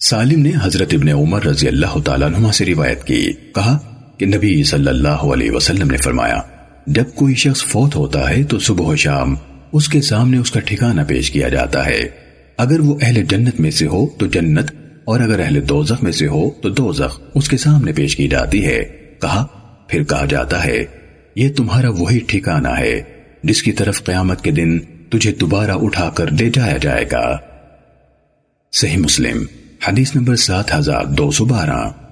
سالم نے حضرت ابن عمر رضی اللہ تعالیٰ عنہ سے روایت کی، کہا کہ نبی صلی اللہ علیہ وسلم نے فرمایا، جب کوئی شخص فوت ہوتا ہے تو صبح و شام اس کے سامنے اس کا ٹھکانہ پیش کیا جاتا ہے۔ اگر وہ اہل جنت میں سے ہو تو جنت، اور اگر اہل دوزخ میں سے ہو تو دوزخ اس کے سامنے پیش کی جاتی ہے۔ کہا، پھر کہا جاتا ہے، یہ تمہارا وہی ٹھکانہ ہے، جس کی طرف قیامت کے دن تجھے دوبارہ اٹھا کر لے جایا جائے گا۔ صحیح مسلم۔ حدیث نمبر سات ہزار دو سو بارہ۔